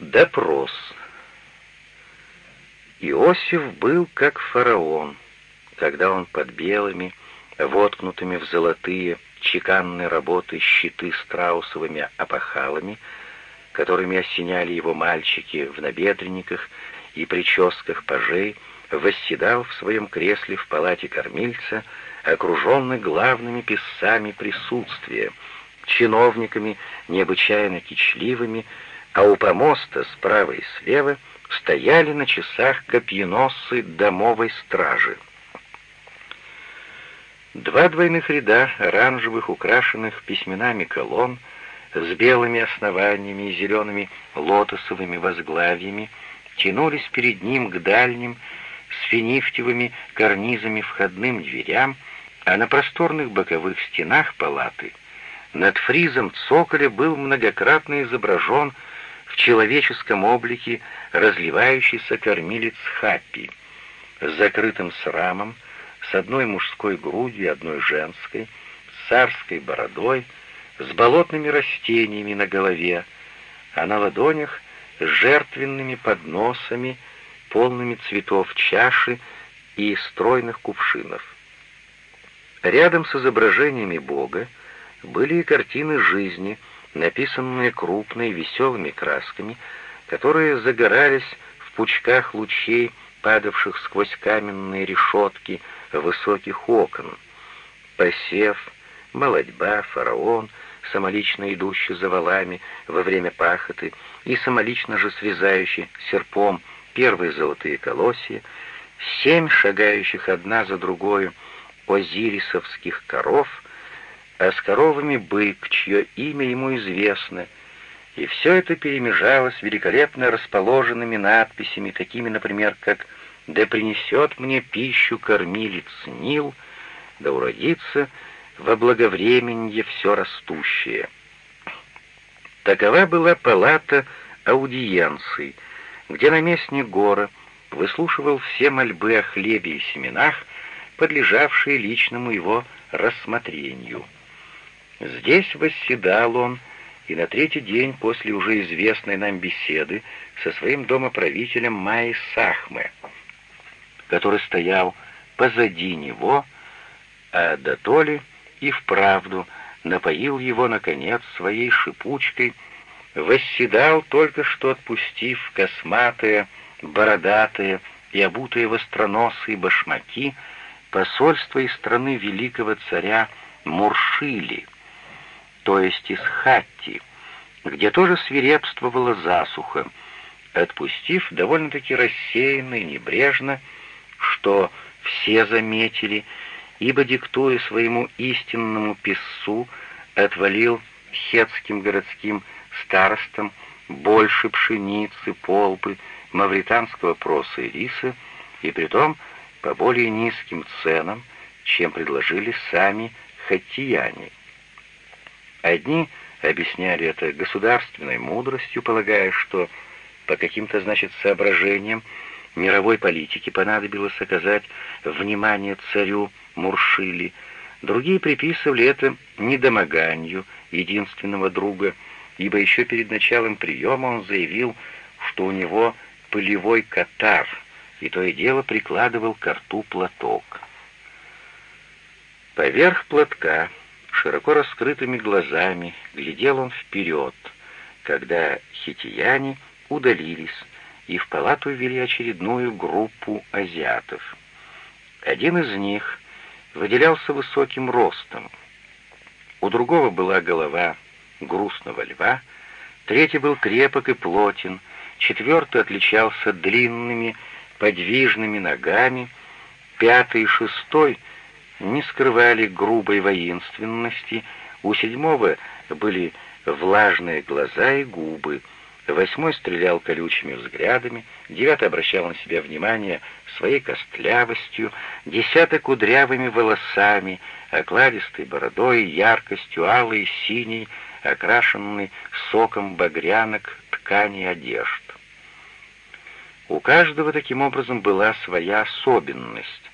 Допрос. Иосиф был как фараон, когда он под белыми, воткнутыми в золотые, чеканные работы щиты страусовыми опахалами, которыми осеняли его мальчики в набедренниках и прическах пажей, восседал в своем кресле в палате кормильца, окруженный главными писцами присутствия, чиновниками необычайно кичливыми, а у помоста справа и слева стояли на часах копьеносцы домовой стражи. Два двойных ряда оранжевых, украшенных письменами колонн, с белыми основаниями и зелеными лотосовыми возглавьями, тянулись перед ним к дальним, с финифтевыми карнизами входным дверям, а на просторных боковых стенах палаты над фризом цоколя был многократно изображен в человеческом облике разливающийся кормилец Хаппи с закрытым срамом, с одной мужской грудью и одной женской, с царской бородой, с болотными растениями на голове, а на ладонях с жертвенными подносами, полными цветов чаши и стройных кувшинов. Рядом с изображениями Бога были и картины жизни, написанные крупными веселыми красками, которые загорались в пучках лучей, падавших сквозь каменные решетки высоких окон. Посев, молодьба, фараон, самолично идущий за валами во время пахоты и самолично же срезающий серпом первые золотые колосья, семь шагающих одна за другой озирисовских коров, а с коровами бык, чье имя ему известно, и все это перемежалось великолепно расположенными надписями, такими, например, как «Да принесет мне пищу кормилец Нил», «Да уродится во благовременье все растущее». Такова была палата аудиенций, где наместник Гора выслушивал все мольбы о хлебе и семенах, подлежавшие личному его рассмотрению. Здесь восседал он, и на третий день после уже известной нам беседы со своим домоправителем Майи Сахме, который стоял позади него, а Датоли и вправду напоил его, наконец, своей шипучкой, восседал, только что отпустив косматые, бородатые и обутые востроносые башмаки посольство из страны великого царя Муршили, то есть из Хатти, где тоже свирепствовала засуха, отпустив довольно-таки рассеянно и небрежно, что все заметили, ибо, диктуя своему истинному писцу, отвалил хетским городским старостам больше пшеницы, полпы, мавританского проса и риса, и притом по более низким ценам, чем предложили сами хаттияне. Одни объясняли это государственной мудростью, полагая, что по каким-то, значит, соображениям мировой политики понадобилось оказать внимание царю Муршили, другие приписывали это недомоганию единственного друга, ибо еще перед началом приема он заявил, что у него пылевой катар, и то и дело прикладывал к рту платок. Поверх платка, широко раскрытыми глазами, глядел он вперед, когда хитияне удалились, и в палату ввели очередную группу азиатов. Один из них выделялся высоким ростом. У другого была голова грустного льва, третий был крепок и плотен, четвертый отличался длинными, подвижными ногами, пятый и шестой не скрывали грубой воинственности, у седьмого были влажные глаза и губы, Восьмой стрелял колючими взглядами, девятый обращал на себя внимание своей костлявостью, десятый кудрявыми волосами, окладистой бородой, яркостью алой синей, окрашенной соком багрянок ткани одежд. У каждого таким образом была своя особенность.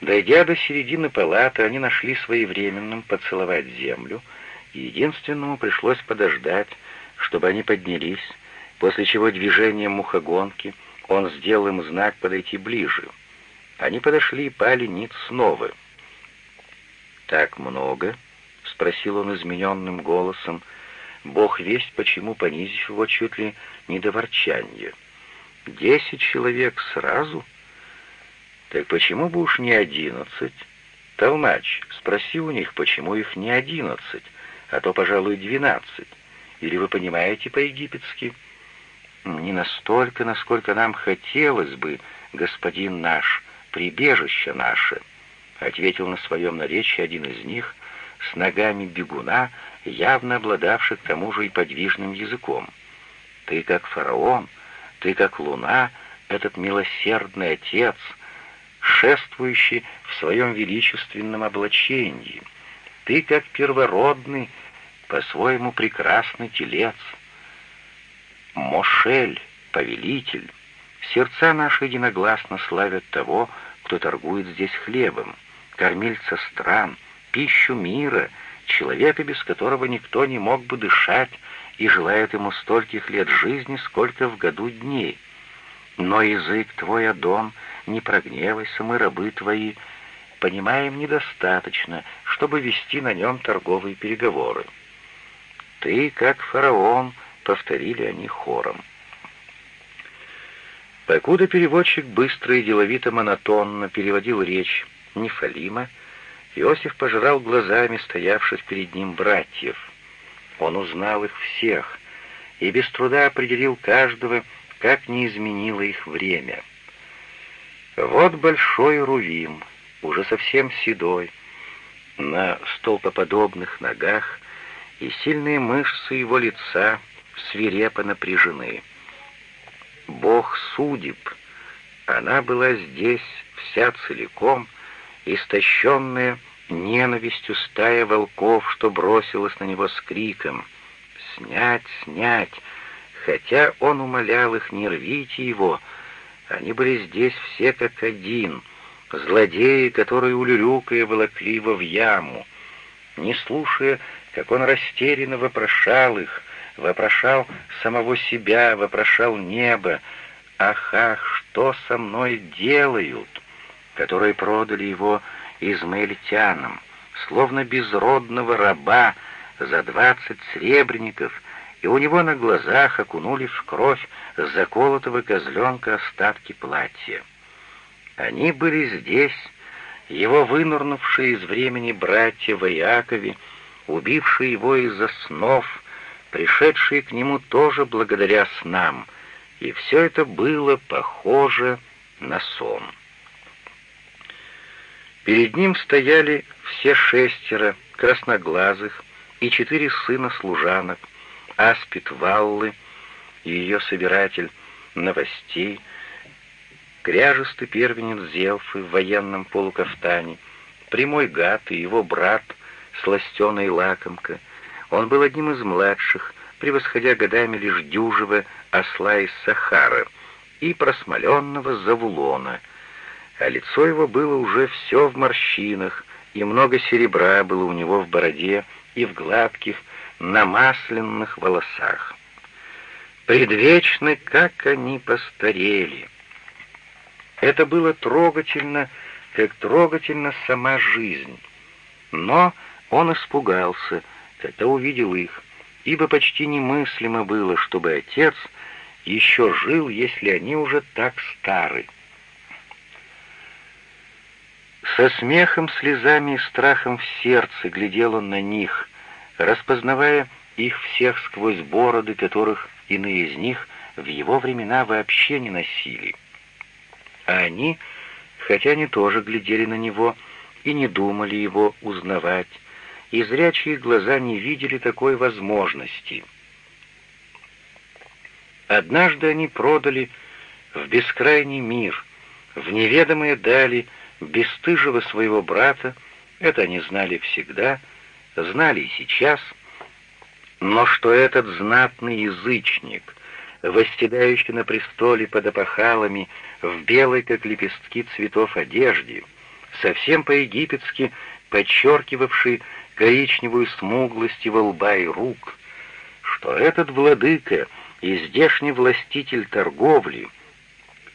Дойдя до середины палаты, они нашли своевременным поцеловать землю, и единственному пришлось подождать, чтобы они поднялись, после чего движением мухогонки он сделал им знак подойти ближе. Они подошли и пали ниц снова. «Так много?» — спросил он измененным голосом, Бог весть почему, понизив его чуть ли не до ворчания. «Десять человек сразу?» «Так почему бы уж не одиннадцать?» «Толмач, спроси у них, почему их не одиннадцать, а то, пожалуй, двенадцать. Или вы понимаете по-египетски?» «Не настолько, насколько нам хотелось бы, господин наш, прибежище наше», — ответил на своем наречии один из них с ногами бегуна, явно обладавший к тому же и подвижным языком. «Ты как фараон, ты как луна, этот милосердный отец, шествующий в своем величественном облачении. Ты как первородный, по-своему прекрасный телец. Мошель, повелитель, сердца наши единогласно славят того, кто торгует здесь хлебом, кормильца стран, пищу мира, человека, без которого никто не мог бы дышать, и желает ему стольких лет жизни, сколько в году дней. Но язык твой, Адон, не прогневайся, мы рабы твои, понимаем недостаточно, чтобы вести на нем торговые переговоры. Ты, как фараон, повторили они хором. Покуда переводчик быстро и деловито-монотонно переводил речь Нефалима, Иосиф пожирал глазами стоявших перед ним братьев. Он узнал их всех и без труда определил каждого, как не изменило их время. Вот большой Рувим, уже совсем седой, на столпоподобных ногах, и сильные мышцы его лица свирепо напряжены. Бог судеб. Она была здесь вся целиком, истощенная ненавистью стая волков, что бросилась на него с криком «Снять, снять!» Хотя он умолял их «Не рвите его!» Они были здесь все как один, злодеи, которые улюлюкая волокли его в яму. Не слушая, как он растерянно вопрошал их, вопрошал самого себя, вопрошал небо. «Ах, ах, что со мной делают?» которые продали его измаильтянам, словно безродного раба за двадцать сребреников, и у него на глазах окунули в кровь заколотого козленка остатки платья. Они были здесь, его вынырнувшие из времени братья в Иакове, убившие его из-за снов, пришедшие к нему тоже благодаря снам, и все это было похоже на сон. Перед ним стояли все шестеро красноглазых и четыре сына служанок, Аспид Валлы и ее собиратель новостей, кряжистый первенец Зелфы в военном полукафтане, прямой гад и его брат, сластеный лакомка. Он был одним из младших, превосходя годами лишь дюжего осла из Сахара и просмоленного Завулона, а лицо его было уже все в морщинах, и много серебра было у него в бороде и в гладких, намасленных волосах. Предвечны, как они постарели. Это было трогательно, как трогательна сама жизнь. Но он испугался, когда увидел их, ибо почти немыслимо было, чтобы отец еще жил, если они уже так стары. Со смехом, слезами и страхом в сердце глядел он на них, распознавая их всех сквозь бороды, которых иные из них в его времена вообще не носили. А они, хотя они тоже глядели на него и не думали его узнавать, и зрячие глаза не видели такой возможности. Однажды они продали в бескрайний мир, в неведомые дали бесстыжего своего брата, это они знали всегда, знали и сейчас, но что этот знатный язычник, восседающий на престоле под опахалами, в белой, как лепестки цветов одежде, совсем по-египетски подчеркивавший коричневую смуглость его лба и рук, что этот владыка и здешний властитель торговли,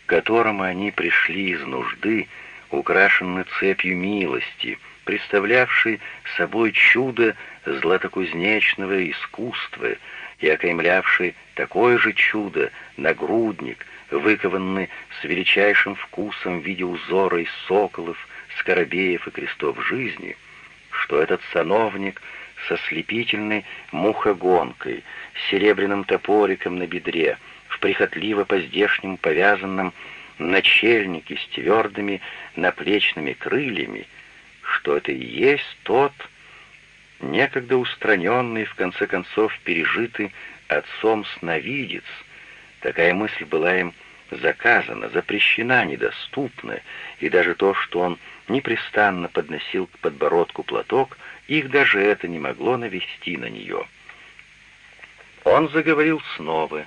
к которому они пришли из нужды, украшенный цепью милости, представлявший собой чудо златокузнечного искусства и окаймлявший такое же чудо нагрудник, выкованный с величайшим вкусом в виде узора из соколов, скоробеев и крестов жизни, что этот сановник со слепительной мухогонкой, серебряным топориком на бедре, в прихотливо по-здешнему повязанном начельнике с твердыми наплечными крыльями, что это и есть тот, некогда устраненный, в конце концов пережитый отцом сновидец. Такая мысль была им заказана, запрещена, недоступна, и даже то, что он непрестанно подносил к подбородку платок, их даже это не могло навести на нее. Он заговорил снова,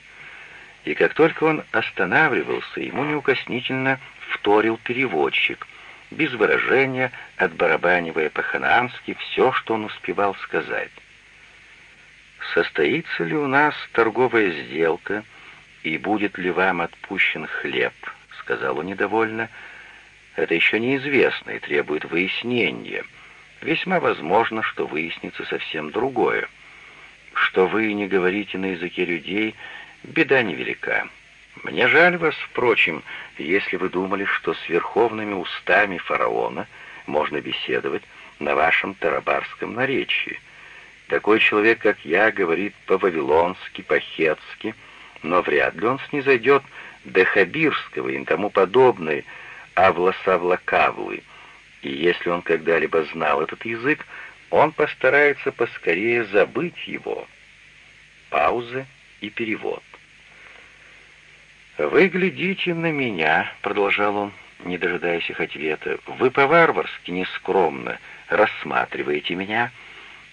и как только он останавливался, ему неукоснительно вторил переводчик, без выражения, отбарабанивая по-ханански все, что он успевал сказать. «Состоится ли у нас торговая сделка, и будет ли вам отпущен хлеб?» — сказал он недовольно. «Это еще неизвестно и требует выяснения. Весьма возможно, что выяснится совсем другое. Что вы не говорите на языке людей, беда невелика. Мне жаль вас, впрочем, если вы думали, что с верховными устами фараона можно беседовать на вашем тарабарском наречии. Такой человек, как я, говорит по-вавилонски, по-хетски, но вряд ли он снизойдет до хабирского и тому подобное, авласавлакавлы. И если он когда-либо знал этот язык, он постарается поскорее забыть его. Пауза и перевод. «Вы глядите на меня», — продолжал он, не дожидаясь их ответа, — «вы по-варварски нескромно рассматриваете меня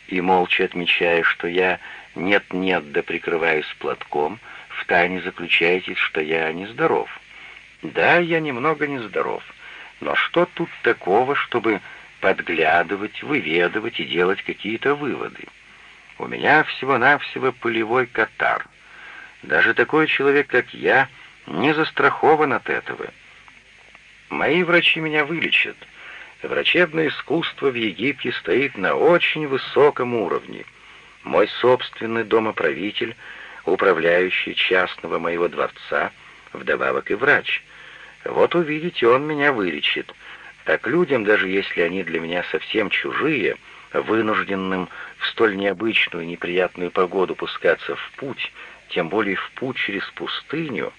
и, молча отмечая, что я нет-нет да прикрываюсь платком, втайне заключаете, что я нездоров. Да, я немного нездоров, но что тут такого, чтобы подглядывать, выведывать и делать какие-то выводы? У меня всего-навсего полевой катар. Даже такой человек, как я, — не застрахован от этого. Мои врачи меня вылечат. Врачебное искусство в Египте стоит на очень высоком уровне. Мой собственный домоправитель, управляющий частного моего дворца, вдобавок и врач. Вот увидите, он меня вылечит. Так людям, даже если они для меня совсем чужие, вынужденным в столь необычную и неприятную погоду пускаться в путь, тем более в путь через пустыню,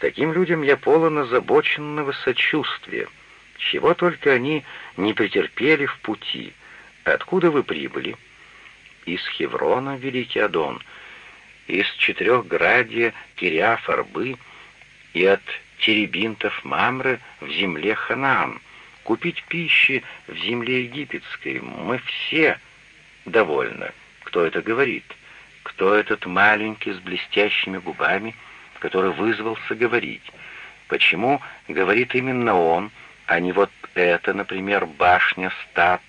таким людям я полон озабоченного сочувствия. Чего только они не претерпели в пути. Откуда вы прибыли? Из Хеврона, Великий Адон, из Четырехградия Кириафарбы и от теребинтов Мамры в земле Ханаан. Купить пищи в земле египетской мы все довольны. Кто это говорит? Кто этот маленький с блестящими губами — который вызвался говорить. Почему говорит именно он, а не вот это, например, башня стат,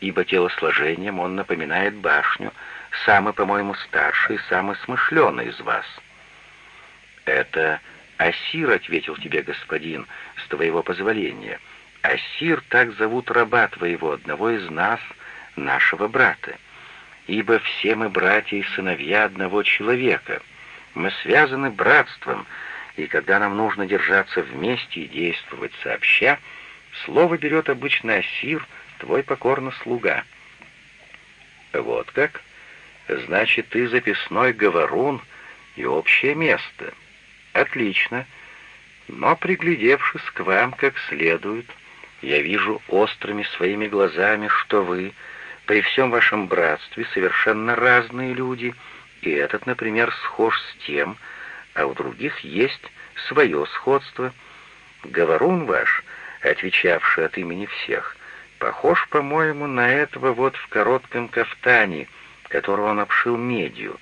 ибо телосложением он напоминает башню, самый, по-моему, старший, самый смышленый из вас. Это Асир, ответил тебе господин, с твоего позволения. Асир, так зовут раба твоего, одного из нас, нашего брата. Ибо все мы братья и сыновья одного человека — мы связаны братством, и когда нам нужно держаться вместе и действовать сообща, слово берет обычно Асир, твой покорно слуга. Вот как? Значит, ты записной говорун и общее место. Отлично. Но, приглядевшись к вам как следует, я вижу острыми своими глазами, что вы, при всем вашем братстве, совершенно разные люди — и этот, например, схож с тем, а у других есть свое сходство. Говорун ваш, отвечавший от имени всех, похож, по-моему, на этого вот в коротком кафтане, которого он обшил медью,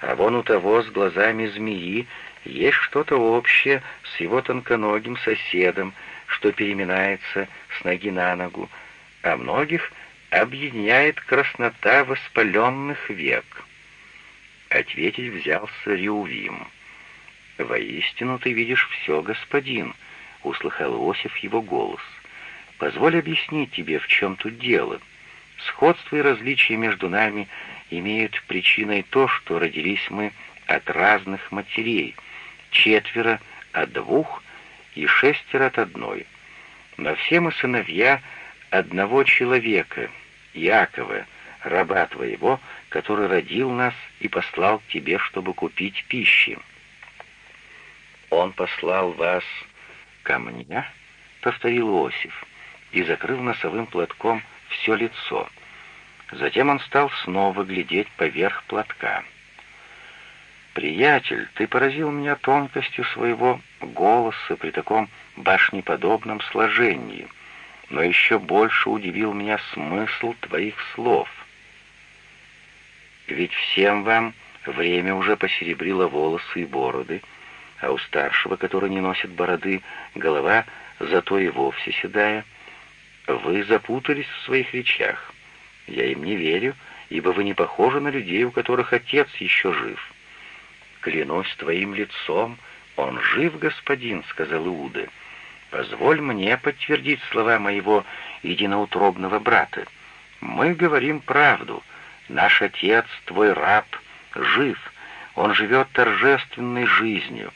а вон у того с глазами змеи есть что-то общее с его тонконогим соседом, что переминается с ноги на ногу, а многих объединяет краснота воспаленных век. Ответить взялся Реувим. «Воистину ты видишь все, господин», — услыхал Иосиф его голос. «Позволь объяснить тебе, в чем тут дело. Сходство и различия между нами имеют причиной то, что родились мы от разных матерей, четверо от двух и шестеро от одной. Но все мы сыновья одного человека, Якова, раба твоего, который родил нас и послал к тебе, чтобы купить пищи. Он послал вас ко мне, — повторил Иосиф, и закрыл носовым платком все лицо. Затем он стал снова глядеть поверх платка. «Приятель, ты поразил меня тонкостью своего голоса при таком башнеподобном сложении, но еще больше удивил меня смысл твоих слов. Ведь всем вам время уже посеребрило волосы и бороды, а у старшего, который не носит бороды, голова зато и вовсе седая. Вы запутались в своих речах. Я им не верю, ибо вы не похожи на людей, у которых отец еще жив. Клянусь твоим лицом, он жив, господин, — сказал Иуда. Позволь мне подтвердить слова моего единоутробного брата. Мы говорим правду. Наш отец, твой раб, жив. Он живет торжественной жизнью.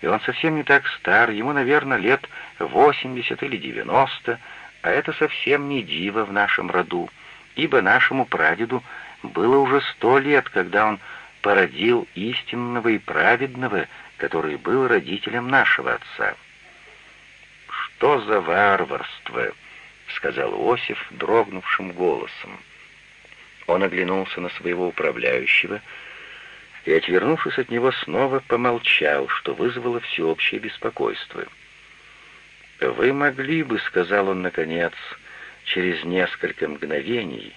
И он совсем не так стар, ему, наверное, лет восемьдесят или девяносто, а это совсем не диво в нашем роду, ибо нашему прадеду было уже сто лет, когда он породил истинного и праведного, который был родителем нашего отца. «Что за варварство?» — сказал Осиф дрогнувшим голосом. Он оглянулся на своего управляющего и, отвернувшись от него, снова помолчал, что вызвало всеобщее беспокойство. «Вы могли бы, — сказал он наконец, через несколько мгновений,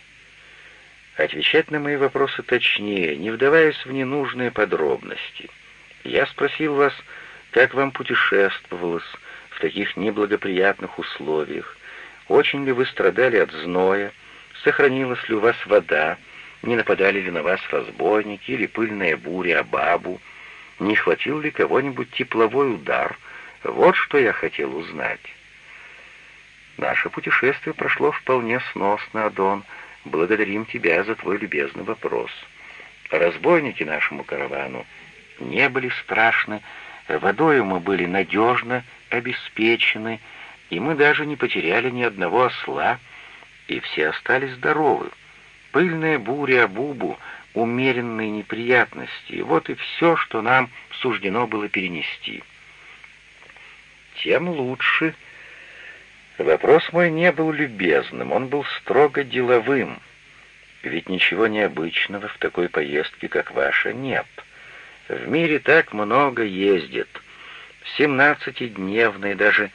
— отвечать на мои вопросы точнее, не вдаваясь в ненужные подробности. Я спросил вас, как вам путешествовалось в таких неблагоприятных условиях, очень ли вы страдали от зноя, сохранилась ли у вас вода, не нападали ли на вас разбойники или пыльная буря бабу, не хватил ли кого-нибудь тепловой удар. Вот что я хотел узнать. Наше путешествие прошло вполне сносно, Адон. Благодарим тебя за твой любезный вопрос. Разбойники нашему каравану не были страшны, водою мы были надежно обеспечены, и мы даже не потеряли ни одного осла, и все остались здоровы. Пыльная буря Абубу, умеренные неприятности, вот и все, что нам суждено было перенести. Тем лучше. Вопрос мой не был любезным, он был строго деловым. Ведь ничего необычного в такой поездке, как ваша, нет. В мире так много ездят. Семнадцатидневные, даже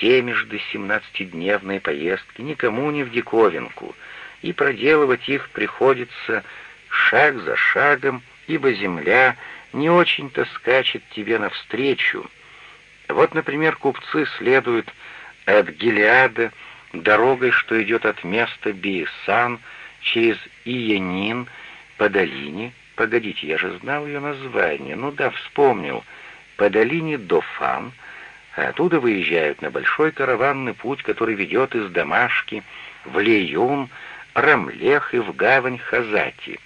семежды семнадцатидневные поездки никому не в диковинку, и проделывать их приходится шаг за шагом, ибо земля не очень-то скачет тебе навстречу. Вот, например, купцы следуют от Гелиада дорогой, что идет от места Биесан через Иенин по долине. Погодите, я же знал ее название. Ну да, вспомнил. По долине Дофан — оттуда выезжают на большой караванный путь, который ведет из Дамашки в Леюн, Рамлех и в гавань Хазати.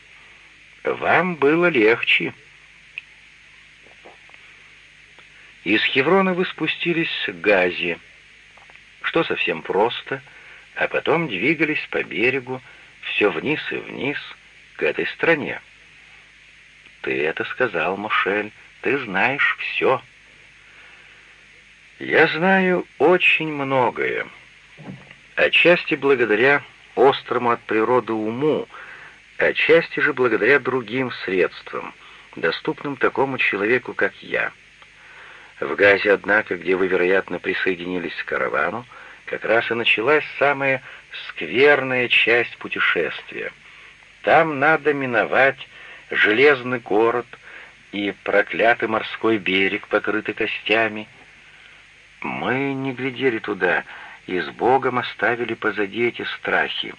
Вам было легче. Из Хеврона вы спустились к Газе, что совсем просто, а потом двигались по берегу, все вниз и вниз, к этой стране. Ты это сказал, Мошель, ты знаешь все. Я знаю очень многое. Отчасти благодаря острому от природы уму, отчасти же благодаря другим средствам, доступным такому человеку, как я. В Газе, однако, где вы, вероятно, присоединились к каравану, как раз и началась самая скверная часть путешествия. Там надо миновать железный город и проклятый морской берег, покрытый костями, мы не глядели туда и с Богом оставили позади эти страхи.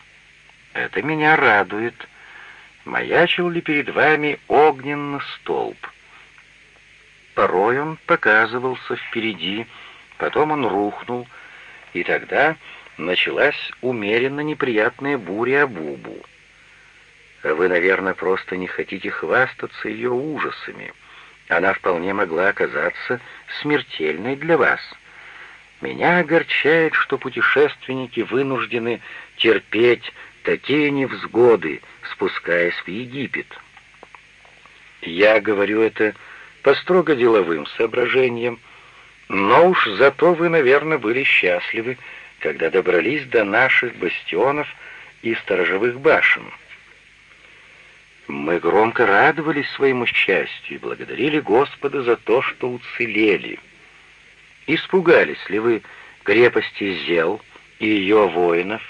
Это меня радует. Маячил ли перед вами огненный столб? порой он показывался впереди, потом он рухнул, и тогда началась умеренно неприятная буря Абубу. Вы, наверное, просто не хотите хвастаться ее ужасами. Она вполне могла оказаться смертельной для вас. Меня огорчает, что путешественники вынуждены терпеть такие невзгоды, спускаясь в Египет. Я говорю это по строго деловым соображениям, но уж зато вы, наверное, были счастливы, когда добрались до наших бастионов и сторожевых башен. Мы громко радовались своему счастью и благодарили Господа за то, что уцелели. Испугались ли вы крепости Зел и ее воинов?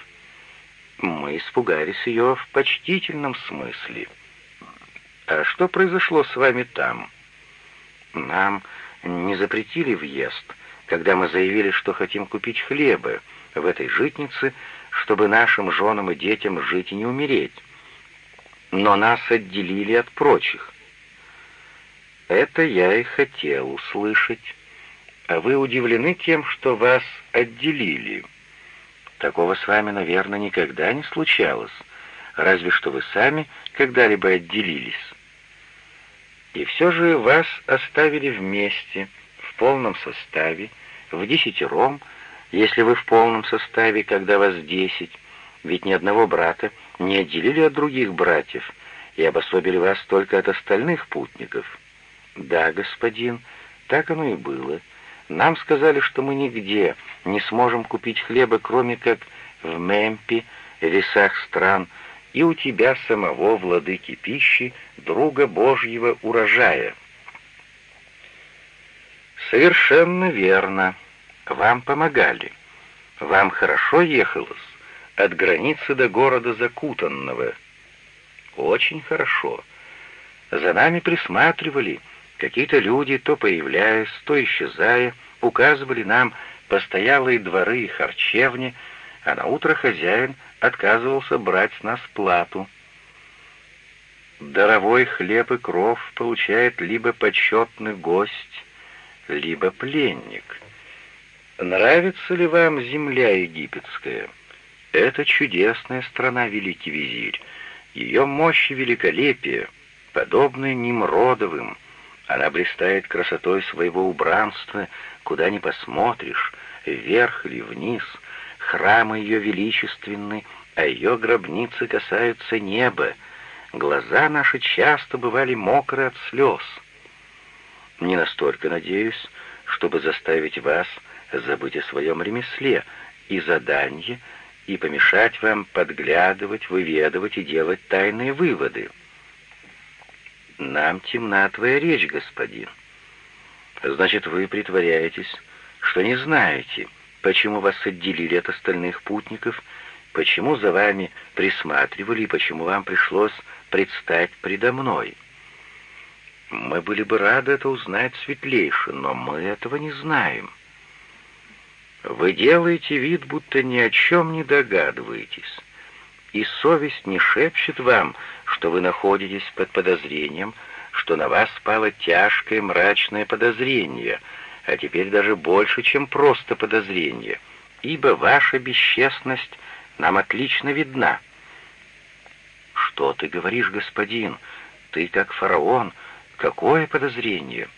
Мы испугались ее в почтительном смысле. А что произошло с вами там? Нам не запретили въезд, когда мы заявили, что хотим купить хлеба в этой житнице, чтобы нашим женам и детям жить и не умереть. Но нас отделили от прочих. Это я и хотел услышать. А вы удивлены тем, что вас отделили? Такого с вами, наверное, никогда не случалось, разве что вы сами когда-либо отделились. И все же вас оставили вместе, в полном составе, в десятером, если вы в полном составе, когда вас десять, ведь ни одного брата не отделили от других братьев и обособили вас только от остальных путников. Да, господин, так оно и было. Нам сказали, что мы нигде не сможем купить хлеба, кроме как в Мемпе, лесах стран, и у тебя самого, владыки пищи, друга Божьего урожая. Совершенно верно. Вам помогали. Вам хорошо ехалось от границы до города закутанного. Очень хорошо. За нами присматривали, Какие-то люди, то появляясь, то исчезая, указывали нам постоялые дворы и харчевни, а на утро хозяин отказывался брать с нас плату. Даровой хлеб и кров получает либо почетный гость, либо пленник. Нравится ли вам земля египетская? Это чудесная страна, великий визирь. Ее мощь и великолепие, подобны Немродовым, она блистает красотой своего убранства, куда ни посмотришь, вверх или вниз. Храмы ее величественны, а ее гробницы касаются неба. Глаза наши часто бывали мокры от слез. Не настолько надеюсь, чтобы заставить вас забыть о своем ремесле и заданье, и помешать вам подглядывать, выведывать и делать тайные выводы. «Нам темна твоя речь, господин». «Значит, вы притворяетесь, что не знаете, почему вас отделили от остальных путников, почему за вами присматривали и почему вам пришлось предстать предо мной. Мы были бы рады это узнать светлейше, но мы этого не знаем. Вы делаете вид, будто ни о чем не догадываетесь и совесть не шепчет вам, что вы находитесь под подозрением, что на вас спало тяжкое мрачное подозрение, а теперь даже больше, чем просто подозрение, ибо ваша бесчестность нам отлично видна. «Что ты говоришь, господин? Ты как фараон. Какое подозрение?»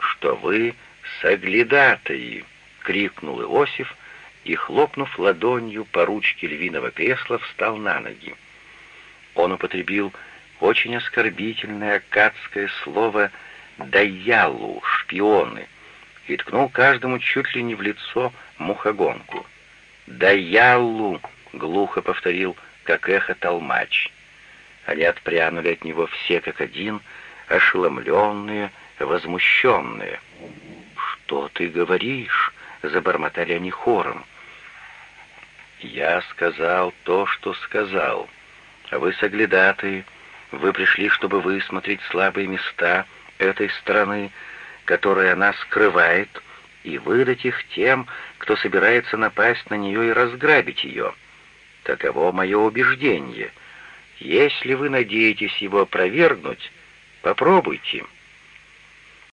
«Что вы соглядатаи!» — крикнул Иосиф, — и, хлопнув ладонью по ручке львиного кресла, встал на ноги. Он употребил очень оскорбительное акадское слово «даялу» — «шпионы», и ткнул каждому чуть ли не в лицо мухогонку. «Даялу!» — глухо повторил, как эхо толмач. Они отпрянули от него все как один, ошеломленные, возмущенные. «Что ты говоришь?» — забормотали они хором. «Я сказал то, что сказал. А вы соглядатые, вы пришли, чтобы высмотреть слабые места этой страны, которая она скрывает, и выдать их тем, кто собирается напасть на нее и разграбить ее. Таково мое убеждение. Если вы надеетесь его опровергнуть, попробуйте».